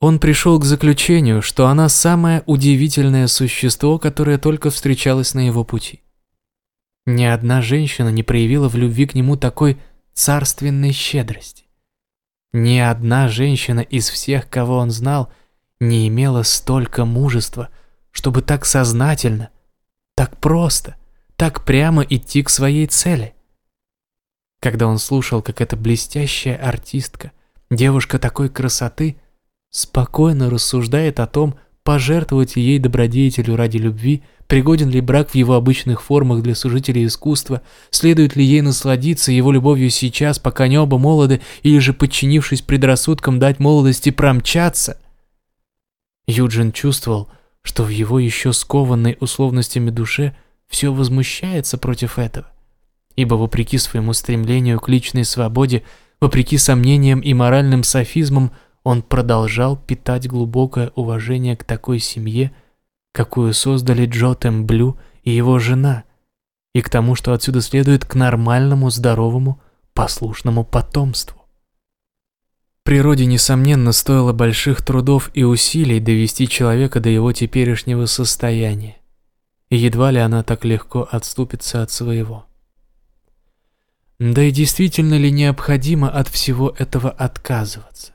Он пришел к заключению, что она самое удивительное существо, которое только встречалось на его пути. Ни одна женщина не проявила в любви к нему такой царственной щедрости. Ни одна женщина из всех, кого он знал, не имела столько мужества, чтобы так сознательно, так просто, так прямо идти к своей цели. Когда он слушал, как эта блестящая артистка, девушка такой красоты – спокойно рассуждает о том, пожертвовать ей добродетелю ради любви, пригоден ли брак в его обычных формах для служителей искусства, следует ли ей насладиться его любовью сейчас, пока они оба молоды, или же, подчинившись предрассудкам, дать молодости промчаться. Юджин чувствовал, что в его еще скованной условностями душе все возмущается против этого, ибо вопреки своему стремлению к личной свободе, вопреки сомнениям и моральным софизмам, он продолжал питать глубокое уважение к такой семье, какую создали Джо Темблю и его жена, и к тому, что отсюда следует к нормальному, здоровому, послушному потомству. Природе, несомненно, стоило больших трудов и усилий довести человека до его теперешнего состояния, и едва ли она так легко отступится от своего. Да и действительно ли необходимо от всего этого отказываться?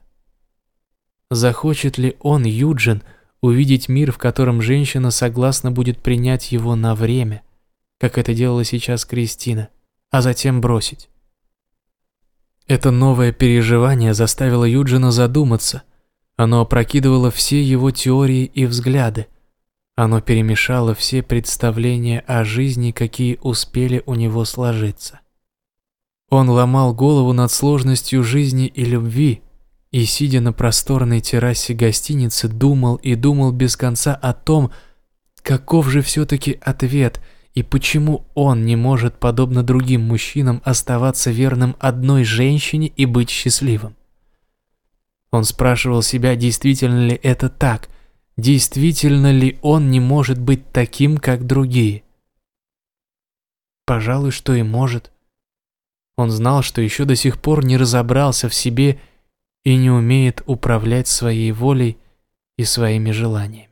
Захочет ли он, Юджин, увидеть мир, в котором женщина согласна будет принять его на время, как это делала сейчас Кристина, а затем бросить? Это новое переживание заставило Юджина задуматься. Оно опрокидывало все его теории и взгляды. Оно перемешало все представления о жизни, какие успели у него сложиться. Он ломал голову над сложностью жизни и любви, и, сидя на просторной террасе гостиницы, думал и думал без конца о том, каков же все-таки ответ и почему он не может, подобно другим мужчинам, оставаться верным одной женщине и быть счастливым. Он спрашивал себя, действительно ли это так, действительно ли он не может быть таким, как другие. Пожалуй, что и может. Он знал, что еще до сих пор не разобрался в себе и не умеет управлять своей волей и своими желаниями.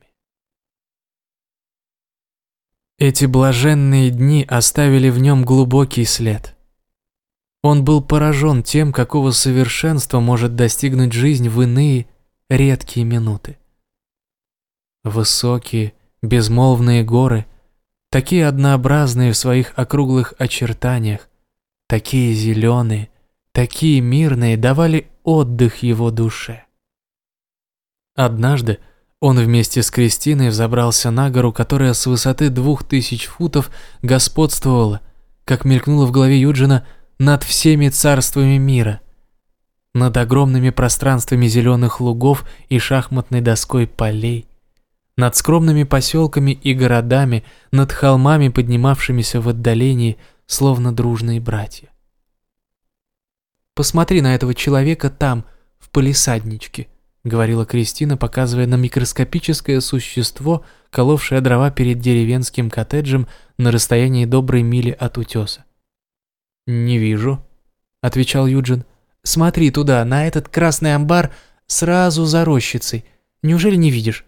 Эти блаженные дни оставили в нем глубокий след. Он был поражен тем, какого совершенства может достигнуть жизнь в иные, редкие минуты. Высокие, безмолвные горы, такие однообразные в своих округлых очертаниях, такие зеленые, такие мирные, давали отдых его душе. Однажды он вместе с Кристиной взобрался на гору, которая с высоты двух тысяч футов господствовала, как мелькнуло в голове Юджина, над всеми царствами мира, над огромными пространствами зеленых лугов и шахматной доской полей, над скромными поселками и городами, над холмами, поднимавшимися в отдалении, словно дружные братья. Посмотри на этого человека там, в полисадничке», — говорила Кристина, показывая на микроскопическое существо, коловшее дрова перед деревенским коттеджем на расстоянии доброй мили от утеса. «Не вижу», — отвечал Юджин. «Смотри туда, на этот красный амбар сразу за рощицей. Неужели не видишь?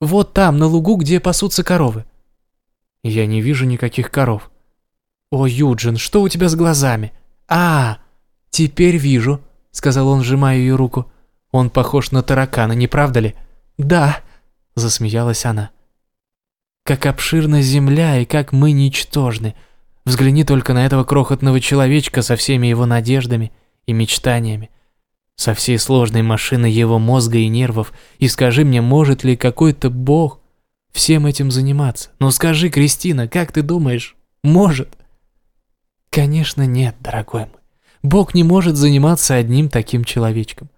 Вот там, на лугу, где пасутся коровы». «Я не вижу никаких коров». «О, Юджин, что у тебя с глазами?» «А, «Теперь вижу», — сказал он, сжимая ее руку. «Он похож на таракана, не правда ли?» «Да», — засмеялась она. «Как обширна земля и как мы ничтожны. Взгляни только на этого крохотного человечка со всеми его надеждами и мечтаниями, со всей сложной машиной его мозга и нервов, и скажи мне, может ли какой-то бог всем этим заниматься? Ну скажи, Кристина, как ты думаешь, может?» «Конечно нет, дорогой мой. Бог не может заниматься одним таким человечком.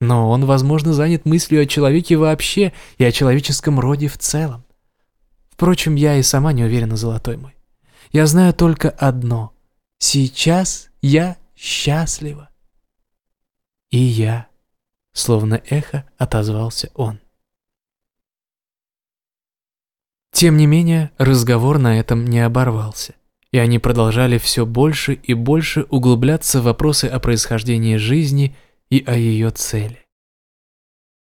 Но он, возможно, занят мыслью о человеке вообще и о человеческом роде в целом. Впрочем, я и сама не уверена, золотой мой. Я знаю только одно. Сейчас я счастлива. И я, словно эхо, отозвался он. Тем не менее, разговор на этом не оборвался и они продолжали все больше и больше углубляться в вопросы о происхождении жизни и о ее цели.